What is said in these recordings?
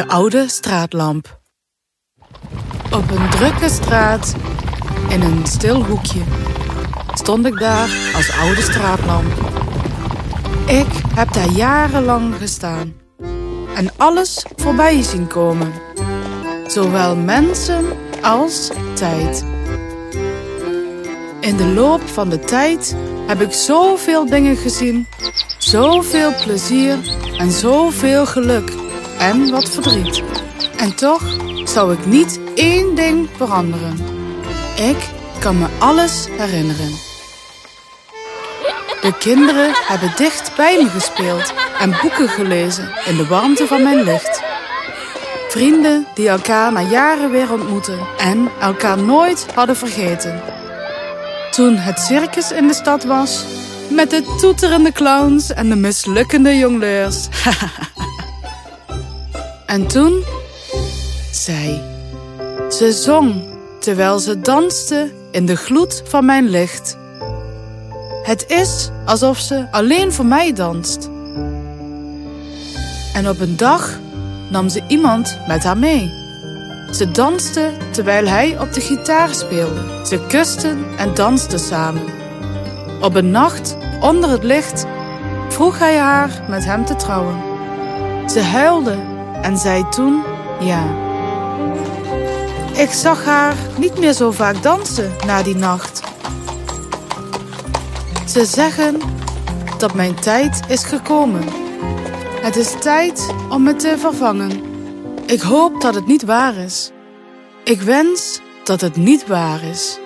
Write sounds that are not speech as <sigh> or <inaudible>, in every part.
De oude straatlamp. Op een drukke straat, in een stil hoekje, stond ik daar als oude straatlamp. Ik heb daar jarenlang gestaan en alles voorbij zien komen. Zowel mensen als tijd. In de loop van de tijd heb ik zoveel dingen gezien, zoveel plezier en zoveel geluk en wat verdriet. En toch zou ik niet één ding veranderen. Ik kan me alles herinneren. De kinderen hebben dicht bij me gespeeld en boeken gelezen in de warmte van mijn licht. Vrienden die elkaar na jaren weer ontmoeten en elkaar nooit hadden vergeten. Toen het circus in de stad was, met de toeterende clowns en de mislukkende jongleurs. <laughs> en toen, zij. Ze zong terwijl ze danste in de gloed van mijn licht. Het is alsof ze alleen voor mij danst. En op een dag nam ze iemand met haar mee. Ze dansten terwijl hij op de gitaar speelde. Ze kusten en dansten samen. Op een nacht, onder het licht, vroeg hij haar met hem te trouwen. Ze huilde en zei toen ja. Ik zag haar niet meer zo vaak dansen na die nacht. Ze zeggen dat mijn tijd is gekomen. Het is tijd om me te vervangen. Ik hoop dat het niet waar is. Ik wens dat het niet waar is.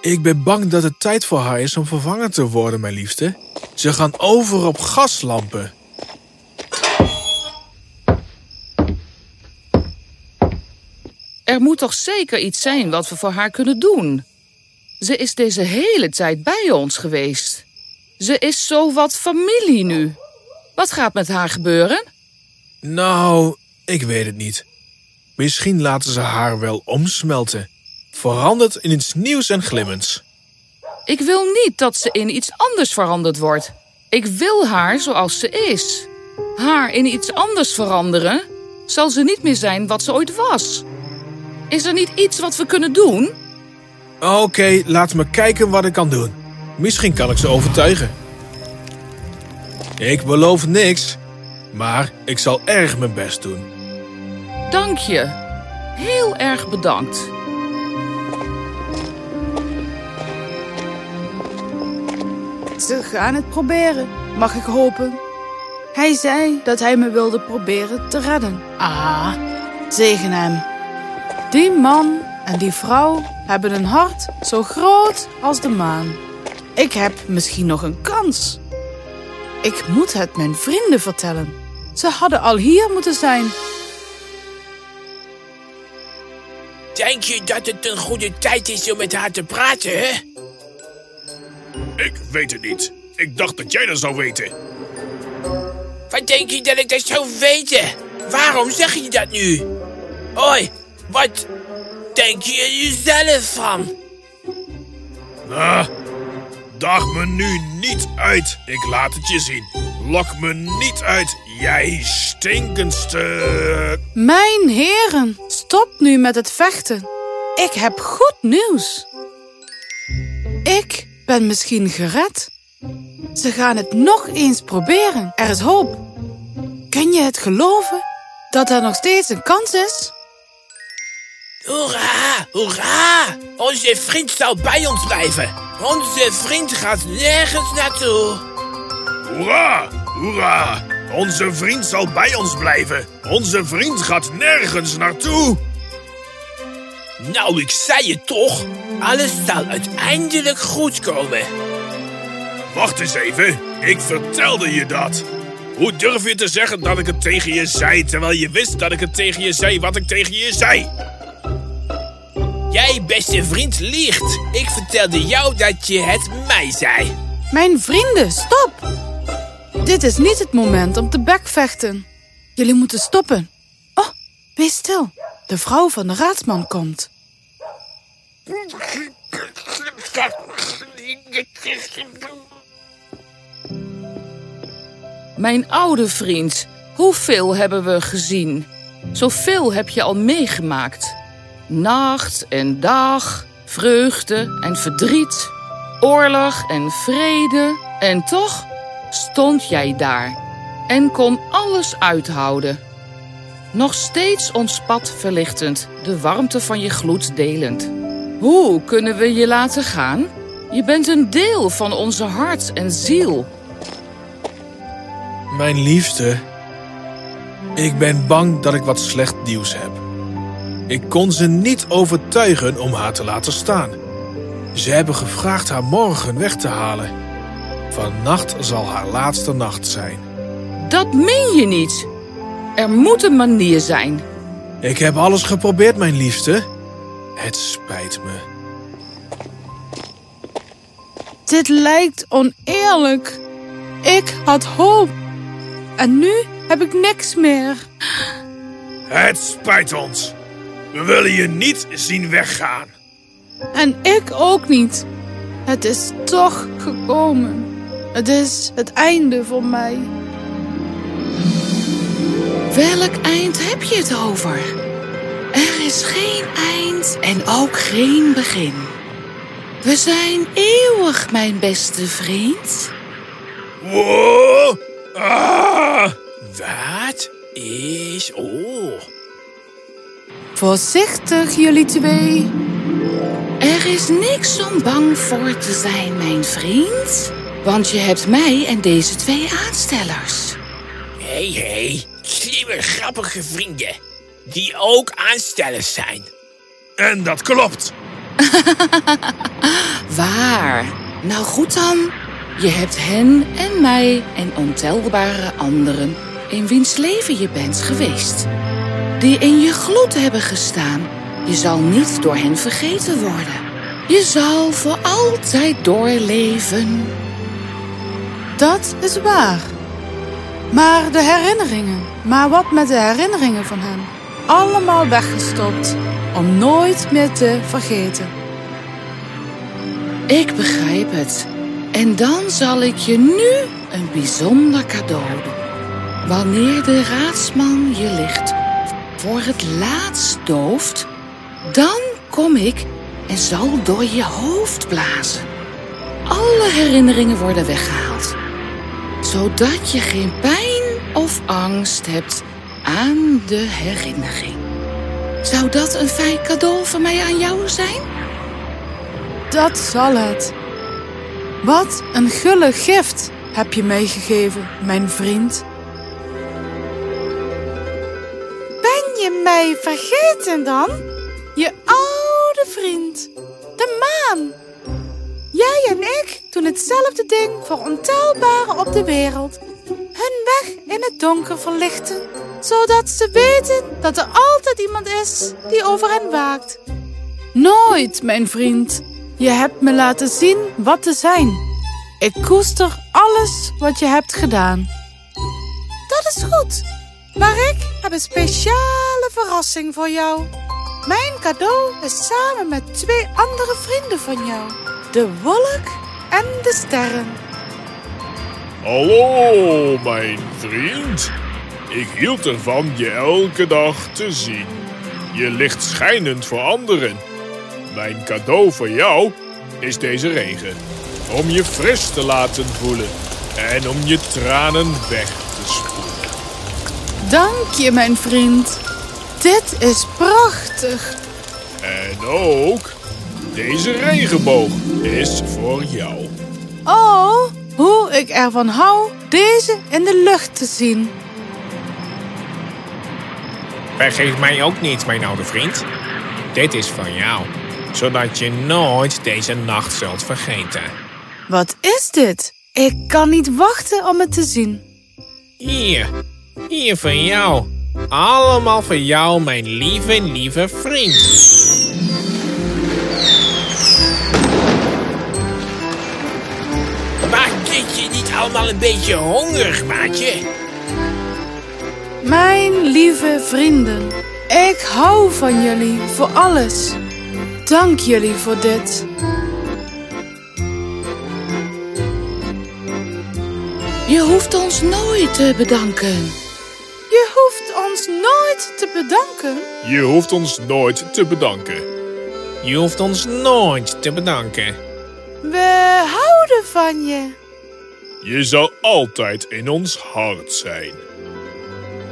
Ik ben bang dat het tijd voor haar is om vervangen te worden, mijn liefste. Ze gaan over op gaslampen. Er moet toch zeker iets zijn wat we voor haar kunnen doen? Ze is deze hele tijd bij ons geweest. Ze is zo wat familie nu. Wat gaat met haar gebeuren? Nou, ik weet het niet. Misschien laten ze haar wel omsmelten. Veranderd in iets nieuws en glimmends. Ik wil niet dat ze in iets anders veranderd wordt. Ik wil haar zoals ze is. Haar in iets anders veranderen, zal ze niet meer zijn wat ze ooit was. Is er niet iets wat we kunnen doen? Oké, laat me kijken wat ik kan doen. Misschien kan ik ze overtuigen. Ik beloof niks, maar ik zal erg mijn best doen. Dank je. Heel erg bedankt. Ze gaan het proberen, mag ik hopen. Hij zei dat hij me wilde proberen te redden. Ah, zegen hem. Die man en die vrouw hebben een hart zo groot als de maan. Ik heb misschien nog een kans. Ik moet het mijn vrienden vertellen. Ze hadden al hier moeten zijn. Denk je dat het een goede tijd is om met haar te praten, hè? Ik weet het niet. Ik dacht dat jij dat zou weten. Wat denk je dat ik dat zou weten? Waarom zeg je dat nu? Hoi, wat denk je er jezelf van? Nou, dag me nu niet uit. Ik laat het je zien. Lok me niet uit, jij stinkendste... Mijn heren, stop nu met het vechten. Ik heb goed nieuws. Ik ben misschien gered. Ze gaan het nog eens proberen. Er is hoop. Kun je het geloven dat er nog steeds een kans is? Hoera, hoera! Onze vriend zal bij ons blijven. Onze vriend gaat nergens naartoe. Hoera, hoera. Onze vriend zal bij ons blijven. Onze vriend gaat nergens naartoe. Nou, ik zei het toch. Alles zal uiteindelijk goed komen. Wacht eens even. Ik vertelde je dat. Hoe durf je te zeggen dat ik het tegen je zei, terwijl je wist dat ik het tegen je zei wat ik tegen je zei? Jij, beste vriend, liegt. Ik vertelde jou dat je het mij zei. Mijn vrienden, stop! Dit is niet het moment om te bekvechten. Jullie moeten stoppen. Oh, wees stil. De vrouw van de raadsman komt. Mijn oude vriend, hoeveel hebben we gezien? Zoveel heb je al meegemaakt. Nacht en dag, vreugde en verdriet, oorlog en vrede. En toch stond jij daar en kon alles uithouden. Nog steeds ons pad verlichtend, de warmte van je gloed delend. Hoe kunnen we je laten gaan? Je bent een deel van onze hart en ziel. Mijn liefste, ik ben bang dat ik wat slecht nieuws heb. Ik kon ze niet overtuigen om haar te laten staan. Ze hebben gevraagd haar morgen weg te halen. Vannacht zal haar laatste nacht zijn. Dat meen je niet. Er moet een manier zijn. Ik heb alles geprobeerd, mijn liefste. Het spijt me. Dit lijkt oneerlijk. Ik had hoop. En nu heb ik niks meer. Het spijt ons. We willen je niet zien weggaan. En ik ook niet. Het is toch gekomen. Het is het einde voor mij. Welk eind heb je het over? Er is geen eind en ook geen begin. We zijn eeuwig, mijn beste vriend. Wow. Ah. Wat is... Oh. Voorzichtig, jullie twee. Er is niks om bang voor te zijn, mijn vriend. Want je hebt mij en deze twee aanstellers. Hé, hey, hé. Hey. Slimme, grappige vrienden. Die ook aanstellers zijn. En dat klopt. <laughs> Waar? Nou goed dan. Je hebt hen en mij en ontelbare anderen in wiens leven je bent geweest. Die in je gloed hebben gestaan. Je zal niet door hen vergeten worden. Je zal voor altijd doorleven. Dat is waar. Maar de herinneringen, maar wat met de herinneringen van hem? Allemaal weggestopt, om nooit meer te vergeten. Ik begrijp het. En dan zal ik je nu een bijzonder cadeau doen. Wanneer de raadsman je licht voor het laatst dooft, dan kom ik en zal door je hoofd blazen. Alle herinneringen worden weggehaald, zodat je geen pijn of angst hebt aan de herinnering. Zou dat een fijn cadeau van mij aan jou zijn? Dat zal het. Wat een gulle gift heb je meegegeven, mijn vriend. Je mij vergeten dan? Je oude vriend, de maan. Jij en ik doen hetzelfde ding voor ontelbaren op de wereld. Hun weg in het donker verlichten, zodat ze weten dat er altijd iemand is die over hen waakt. Nooit, mijn vriend. Je hebt me laten zien wat te zijn. Ik koester alles wat je hebt gedaan. Dat is goed. Maar ik heb een speciale verrassing voor jou. Mijn cadeau is samen met twee andere vrienden van jou. De wolk en de sterren. Hallo, mijn vriend. Ik hield ervan je elke dag te zien. Je ligt schijnend voor anderen. Mijn cadeau voor jou is deze regen. Om je fris te laten voelen en om je tranen weg. Dank je, mijn vriend. Dit is prachtig. En ook deze regenboog is voor jou. Oh, hoe ik ervan hou deze in de lucht te zien. Vergeet mij ook niet, mijn oude vriend. Dit is van jou, zodat je nooit deze nacht zult vergeten. Wat is dit? Ik kan niet wachten om het te zien. Hier, hier van jou. Allemaal voor jou, mijn lieve, lieve vriend. Maakt dit je niet allemaal een beetje hongerig, maatje? Mijn lieve vrienden, ik hou van jullie voor alles. Dank jullie voor dit. Je hoeft ons nooit te bedanken. Je hoeft ons ons nooit te bedanken. Je hoeft ons nooit te bedanken. Je hoeft ons nooit te bedanken. We houden van je. Je zal altijd in ons hart zijn.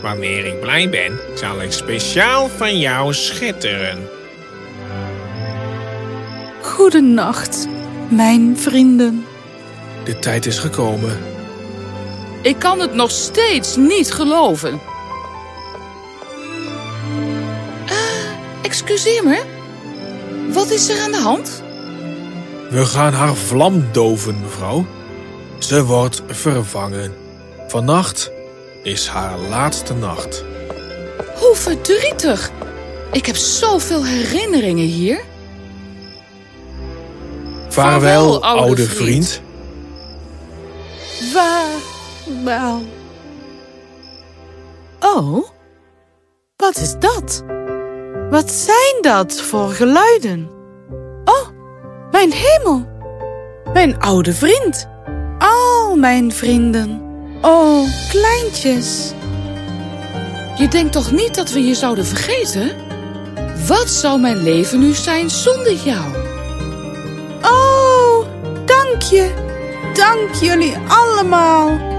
Wanneer ik blij ben, zal ik speciaal van jou schitteren. Goedenacht, mijn vrienden. De tijd is gekomen. Ik kan het nog steeds niet geloven. Excuseer me. Wat is er aan de hand? We gaan haar vlam doven, mevrouw. Ze wordt vervangen. Vannacht is haar laatste nacht. Hoe verdrietig. Ik heb zoveel herinneringen hier. Vaarwel, oude oude vriend. vriend. Vaarwel. Oh, wat is dat? Wat zijn dat voor geluiden? Oh, mijn hemel. Mijn oude vriend. Al mijn vrienden. Oh, kleintjes. Je denkt toch niet dat we je zouden vergeten? Wat zou mijn leven nu zijn zonder jou? Oh, dank je. Dank jullie allemaal.